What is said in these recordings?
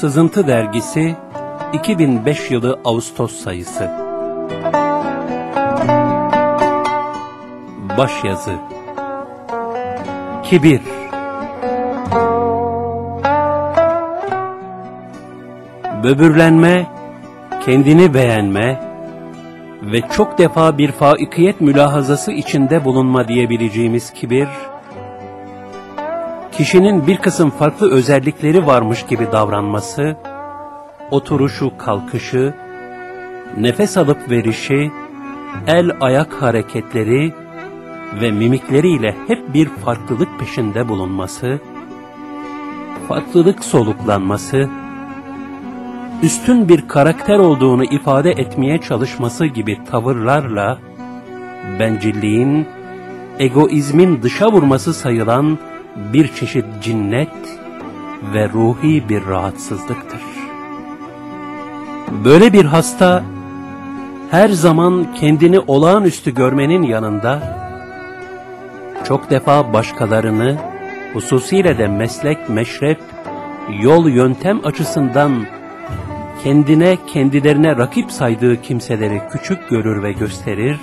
Sızıntı Dergisi 2005 yılı Ağustos sayısı. Başyazı. Kibir. Böbürlenme, kendini beğenme ve çok defa bir faikiyet mülahazası içinde bulunma diyebileceğimiz kibir, kişinin bir kısım farklı özellikleri varmış gibi davranması, oturuşu, kalkışı, nefes alıp verişi, el ayak hareketleri ve mimikleriyle hep bir farklılık peşinde bulunması, farklılık soluklanması, üstün bir karakter olduğunu ifade etmeye çalışması gibi tavırlarla, bencilliğin, egoizmin dışa vurması sayılan bir çeşit cinnet ve ruhi bir rahatsızlıktır. Böyle bir hasta, her zaman kendini olağanüstü görmenin yanında, çok defa başkalarını, hususiyle de meslek, meşrep, yol, yöntem açısından kendine, kendilerine rakip saydığı kimseleri küçük görür ve gösterir,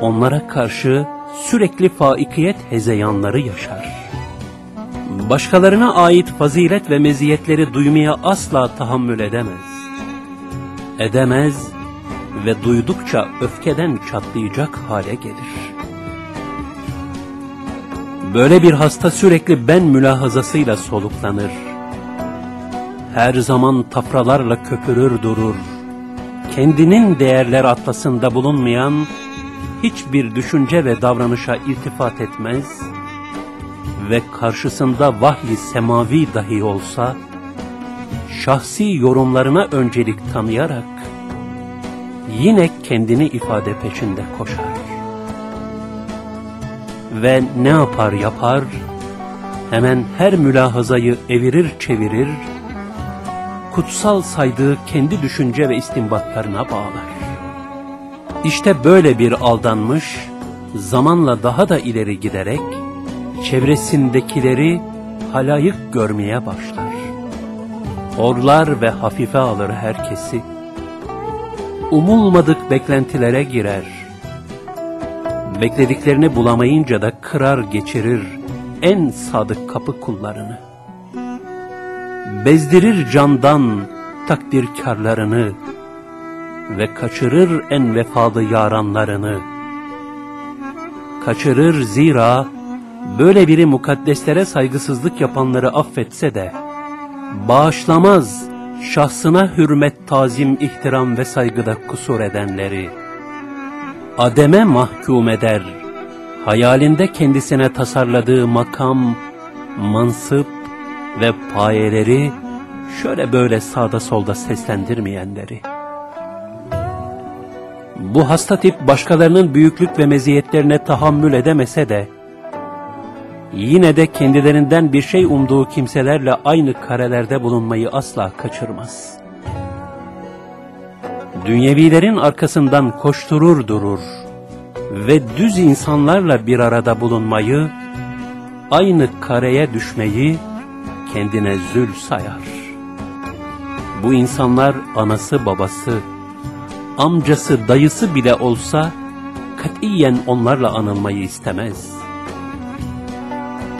onlara karşı sürekli faikiyet hezeyanları yaşar. Başkalarına ait fazilet ve meziyetleri duymaya asla tahammül edemez. Edemez ve duydukça öfkeden çatlayacak hale gelir. Böyle bir hasta sürekli ben mülahazasıyla soluklanır. Her zaman tafralarla köpürür durur. Kendinin değerler atlasında bulunmayan hiçbir düşünce ve davranışa iltifat etmez ve karşısında vahyi semavi dahi olsa, şahsi yorumlarına öncelik tanıyarak, yine kendini ifade peşinde koşar. Ve ne yapar yapar, hemen her mülahazayı evirir çevirir, kutsal saydığı kendi düşünce ve istimbatlarına bağlar. İşte böyle bir aldanmış, zamanla daha da ileri giderek, çevresindekileri halayık görmeye başlar. Horlar ve hafife alır herkesi. Umulmadık beklentilere girer. Beklediklerini bulamayınca da kırar geçirir en sadık kapı kullarını. Bezdirir candan takdirkarlarını ve kaçırır en vefalı yaranlarını. Kaçırır zira böyle biri mukaddeslere saygısızlık yapanları affetse de, bağışlamaz şahsına hürmet, tazim, ihtiram ve saygıda kusur edenleri. Ademe mahkum eder, hayalinde kendisine tasarladığı makam, mansıp ve payeleri şöyle böyle sağda solda seslendirmeyenleri. Bu hasta tip başkalarının büyüklük ve meziyetlerine tahammül edemese de, yine de kendilerinden bir şey umduğu kimselerle aynı karelerde bulunmayı asla kaçırmaz. Dünyevilerin arkasından koşturur durur ve düz insanlarla bir arada bulunmayı, aynı kareye düşmeyi kendine zül sayar. Bu insanlar anası babası, amcası dayısı bile olsa katiyen onlarla anılmayı istemez.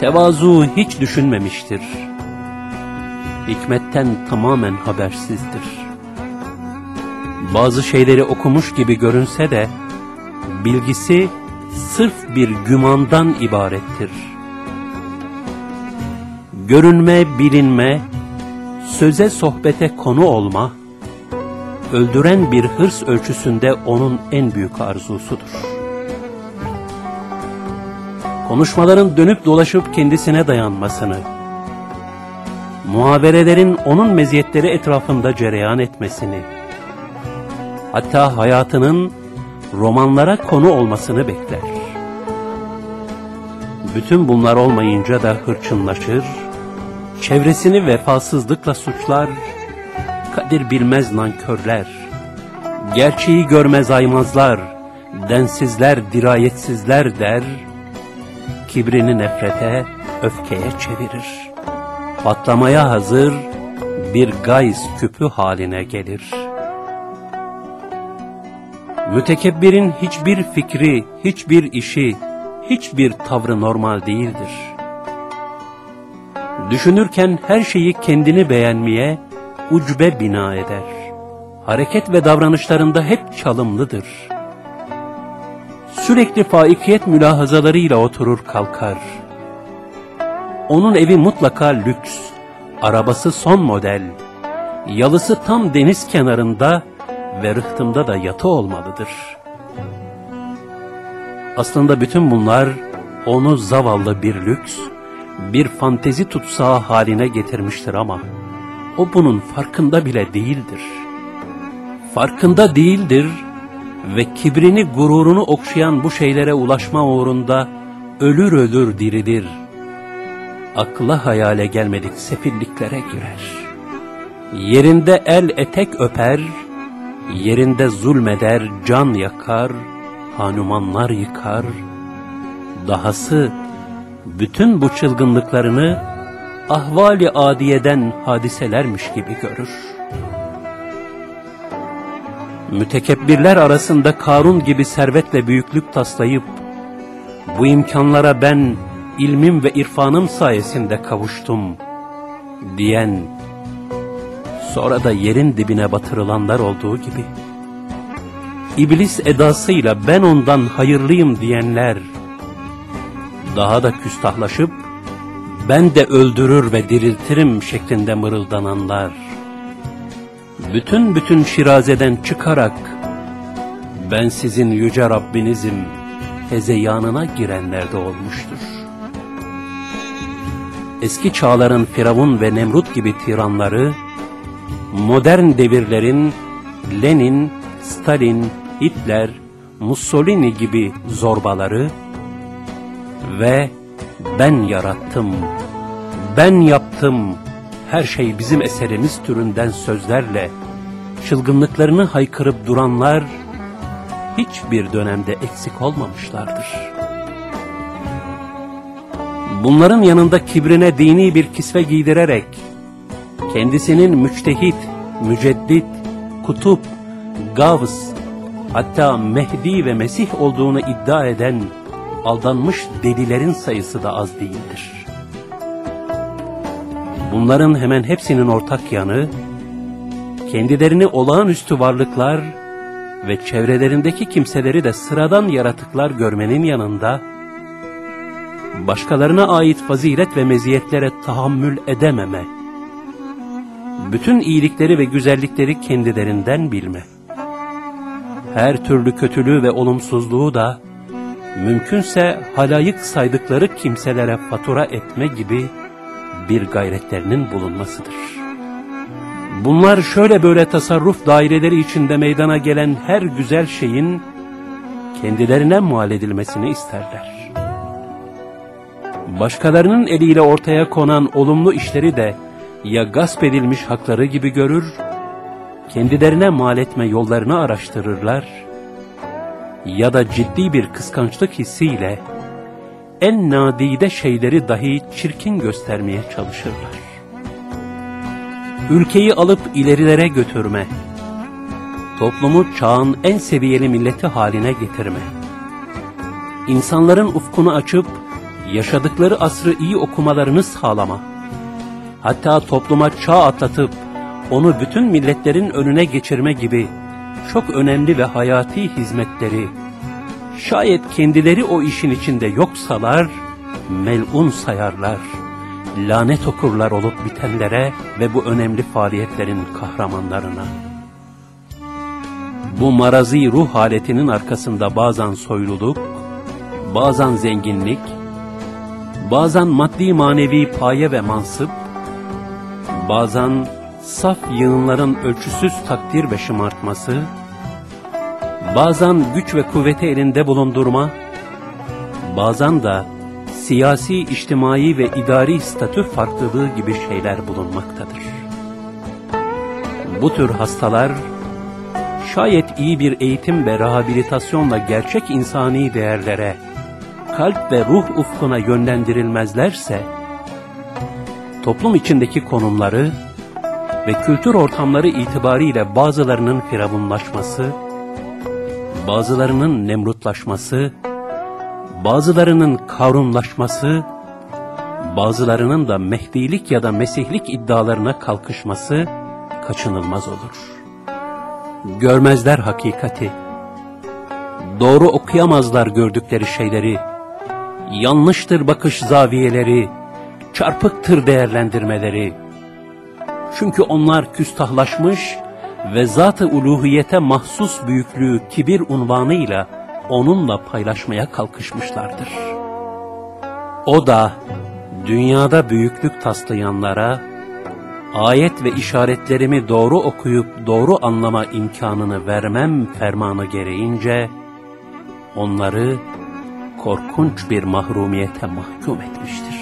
Tevazu hiç düşünmemiştir. Hikmetten tamamen habersizdir. Bazı şeyleri okumuş gibi görünse de, bilgisi sırf bir gümandan ibarettir. Görünme, bilinme, söze sohbete konu olma, öldüren bir hırs ölçüsünde onun en büyük arzusudur. Konuşmaların dönüp dolaşıp kendisine dayanmasını, muhaberelerin onun meziyetleri etrafında cereyan etmesini, hatta hayatının romanlara konu olmasını bekler. Bütün bunlar olmayınca da hırçınlaşır, çevresini vefasızlıkla suçlar, kadir bilmez nankörler, gerçeği görmez aymazlar, densizler, dirayetsizler der, kibrini nefrete, öfkeye çevirir. Patlamaya hazır, bir gayz küpü haline gelir. Mütekebbirin hiçbir fikri, hiçbir işi, hiçbir tavrı normal değildir. Düşünürken her şeyi kendini beğenmeye, ucbe bina eder. Hareket ve davranışlarında hep çalımlıdır. Sürekli faikiyet mülahazalarıyla oturur kalkar. Onun evi mutlaka lüks, arabası son model, yalısı tam deniz kenarında ve rıhtımda da yatı olmalıdır. Aslında bütün bunlar onu zavallı bir lüks, bir fantezi tutsağı haline getirmiştir ama o bunun farkında bile değildir. Farkında değildir ve kibrini gururunu okşayan bu şeylere ulaşma uğrunda ölür ölür dirilir. Akla hayale gelmedik sefilliklere girer. Yerinde el etek öper, yerinde zulmeder, can yakar, hanumanlar yıkar, dahası bütün bu çılgınlıklarını ahvali adiyeden hadiselermiş gibi görür. Mütekebbirler arasında Karun gibi servetle büyüklük taslayıp, bu imkanlara ben ilmim ve irfanım sayesinde kavuştum diyen, sonra da yerin dibine batırılanlar olduğu gibi, İblis edasıyla ben ondan hayırlıyım diyenler, daha da küstahlaşıp, ben de öldürür ve diriltirim şeklinde mırıldananlar, bütün bütün şirazeden çıkarak, ben sizin yüce Rabbinizim, hezeyanına girenler de olmuştur. Eski çağların Firavun ve Nemrut gibi tiranları, modern devirlerin Lenin, Stalin, Hitler, Mussolini gibi zorbaları ve ben yarattım, ben yaptım, her şey bizim eserimiz türünden sözlerle çılgınlıklarını haykırıp duranlar hiçbir dönemde eksik olmamışlardır. Bunların yanında kibrine dini bir kisve giydirerek kendisinin müçtehit, müceddit, kutup, gavs, hatta Mehdi ve Mesih olduğunu iddia eden aldanmış delilerin sayısı da az değildir. Bunların hemen hepsinin ortak yanı, kendilerini olağanüstü varlıklar ve çevrelerindeki kimseleri de sıradan yaratıklar görmenin yanında, başkalarına ait fazilet ve meziyetlere tahammül edememe, bütün iyilikleri ve güzellikleri kendilerinden bilme, her türlü kötülüğü ve olumsuzluğu da, mümkünse halayık saydıkları kimselere fatura etme gibi bir gayretlerinin bulunmasıdır. Bunlar şöyle böyle tasarruf daireleri içinde meydana gelen her güzel şeyin kendilerine mal edilmesini isterler. Başkalarının eliyle ortaya konan olumlu işleri de ya gasp edilmiş hakları gibi görür, kendilerine mal etme yollarını araştırırlar ya da ciddi bir kıskançlık hissiyle en nadide şeyleri dahi çirkin göstermeye çalışırlar. Ülkeyi alıp ilerilere götürme, toplumu çağın en seviyeli milleti haline getirme, insanların ufkunu açıp yaşadıkları asrı iyi okumalarını sağlama, hatta topluma çağ atlatıp onu bütün milletlerin önüne geçirme gibi çok önemli ve hayati hizmetleri, şayet kendileri o işin içinde yoksalar, melun sayarlar, lanet okurlar olup bitenlere ve bu önemli faaliyetlerin kahramanlarına. Bu marazi ruh haletinin arkasında bazen soyluluk, bazen zenginlik, bazen maddi manevi paye ve mansıp, bazen saf yığınların ölçüsüz takdir ve şımartması, bazen güç ve kuvveti elinde bulundurma, bazen de siyasi, içtimai ve idari statü farklılığı gibi şeyler bulunmaktadır. Bu tür hastalar, şayet iyi bir eğitim ve rehabilitasyonla gerçek insani değerlere, kalp ve ruh ufkuna yönlendirilmezlerse, toplum içindeki konumları, ve kültür ortamları itibariyle bazılarının firavunlaşması, bazılarının nemrutlaşması, bazılarının karunlaşması, bazılarının da mehdilik ya da mesihlik iddialarına kalkışması kaçınılmaz olur. Görmezler hakikati, doğru okuyamazlar gördükleri şeyleri, yanlıştır bakış zaviyeleri, çarpıktır değerlendirmeleri. Çünkü onlar küstahlaşmış ve zat-ı uluhiyete mahsus büyüklüğü kibir unvanıyla onunla paylaşmaya kalkışmışlardır. O da dünyada büyüklük taslayanlara, ayet ve işaretlerimi doğru okuyup doğru anlama imkanını vermem fermanı gereğince, onları korkunç bir mahrumiyete mahkum etmiştir.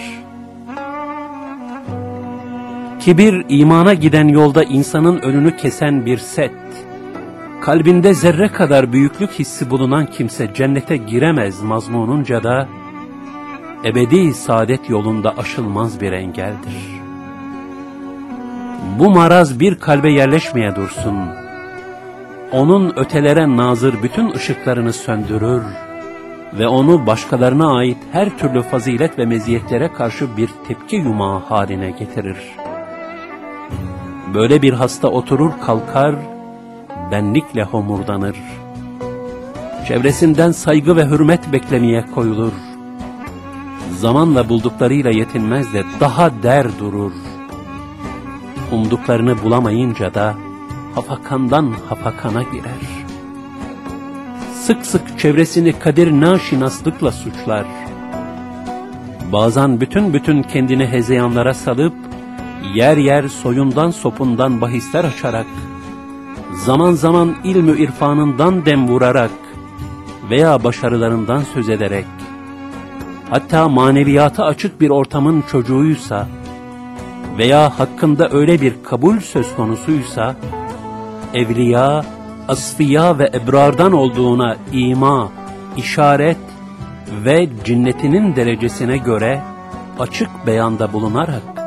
Kibir imana giden yolda insanın önünü kesen bir set. Kalbinde zerre kadar büyüklük hissi bulunan kimse cennete giremez mazmununca da ebedi saadet yolunda aşılmaz bir engeldir. Bu maraz bir kalbe yerleşmeye dursun. Onun ötelere nazır bütün ışıklarını söndürür ve onu başkalarına ait her türlü fazilet ve meziyetlere karşı bir tepki yumağı haline getirir.'' Böyle bir hasta oturur kalkar, benlikle homurdanır. Çevresinden saygı ve hürmet beklemeye koyulur. Zamanla bulduklarıyla yetinmez de daha der durur. Umduklarını bulamayınca da hafakandan hafakana girer. Sık sık çevresini kadir naşinaslıkla suçlar. Bazen bütün bütün kendini hezeyanlara salıp yer yer soyundan sopundan bahisler açarak, zaman zaman ilmü irfanından dem vurarak veya başarılarından söz ederek, hatta maneviyata açık bir ortamın çocuğuysa veya hakkında öyle bir kabul söz konusuysa, evliya, asfiya ve ebrardan olduğuna ima, işaret ve cinnetinin derecesine göre açık beyanda bulunarak,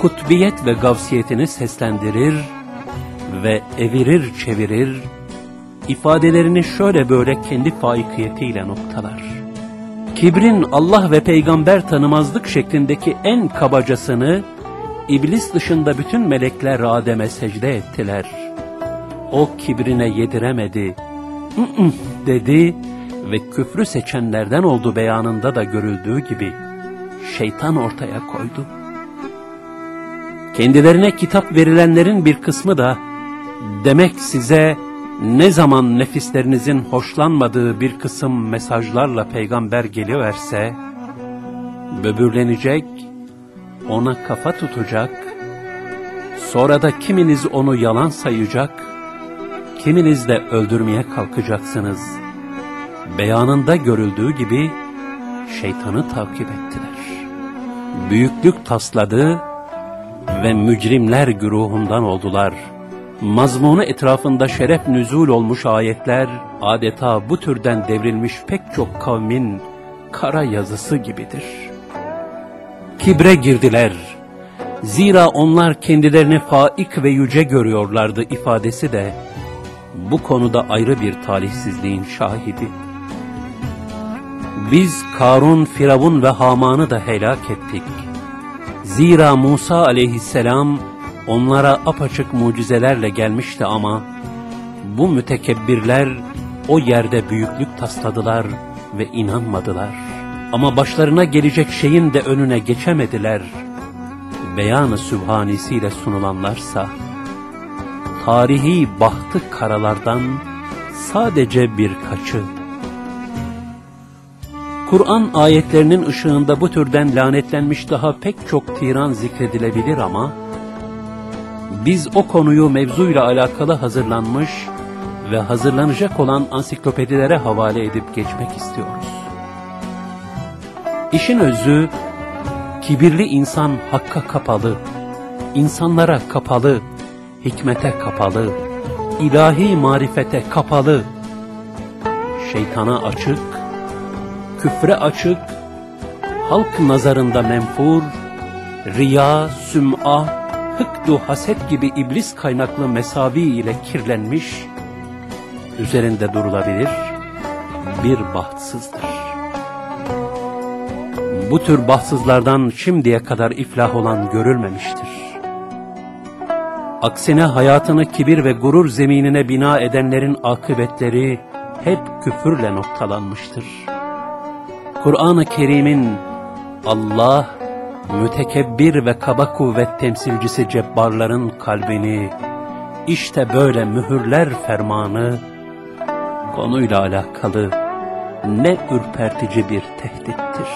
kutbiyet ve gavsiyetini seslendirir ve evirir çevirir, ifadelerini şöyle böyle kendi faikiyetiyle noktalar. Kibrin Allah ve peygamber tanımazlık şeklindeki en kabacasını, iblis dışında bütün melekler Adem'e secde ettiler. O kibrine yediremedi, dedi ve küfrü seçenlerden oldu beyanında da görüldüğü gibi şeytan ortaya koydu. Kendilerine kitap verilenlerin bir kısmı da demek size ne zaman nefislerinizin hoşlanmadığı bir kısım mesajlarla peygamber geliverse, böbürlenecek, ona kafa tutacak, sonra da kiminiz onu yalan sayacak, kiminiz de öldürmeye kalkacaksınız. Beyanında görüldüğü gibi şeytanı takip ettiler. Büyüklük tasladı, ve mücrimler güruhundan oldular. Mazmunu etrafında şeref nüzul olmuş ayetler, adeta bu türden devrilmiş pek çok kavmin kara yazısı gibidir. Kibre girdiler. Zira onlar kendilerini faik ve yüce görüyorlardı ifadesi de, bu konuda ayrı bir talihsizliğin şahidi. Biz Karun, Firavun ve Haman'ı da helak ettik. Zira Musa aleyhisselam onlara apaçık mucizelerle gelmişti ama bu mütekebbirler o yerde büyüklük tasladılar ve inanmadılar. Ama başlarına gelecek şeyin de önüne geçemediler. Beyanı sübhanisiyle sunulanlarsa, tarihi bahtı karalardan sadece birkaçı, Kur'an ayetlerinin ışığında bu türden lanetlenmiş daha pek çok tiran zikredilebilir ama, biz o konuyu mevzuyla alakalı hazırlanmış ve hazırlanacak olan ansiklopedilere havale edip geçmek istiyoruz. İşin özü, kibirli insan hakka kapalı, insanlara kapalı, hikmete kapalı, ilahi marifete kapalı, şeytana açık, küfre açık, halk nazarında menfur, riya, süm'a, hıkdu haset gibi iblis kaynaklı mesavi ile kirlenmiş, üzerinde durulabilir bir bahtsızdır. Bu tür bahtsızlardan şimdiye kadar iflah olan görülmemiştir. Aksine hayatını kibir ve gurur zeminine bina edenlerin akıbetleri hep küfürle noktalanmıştır. Kur'an-ı Kerim'in Allah, mütekebbir ve kaba kuvvet temsilcisi cebbarların kalbini, işte böyle mühürler fermanı, konuyla alakalı ne ürpertici bir tehdittir.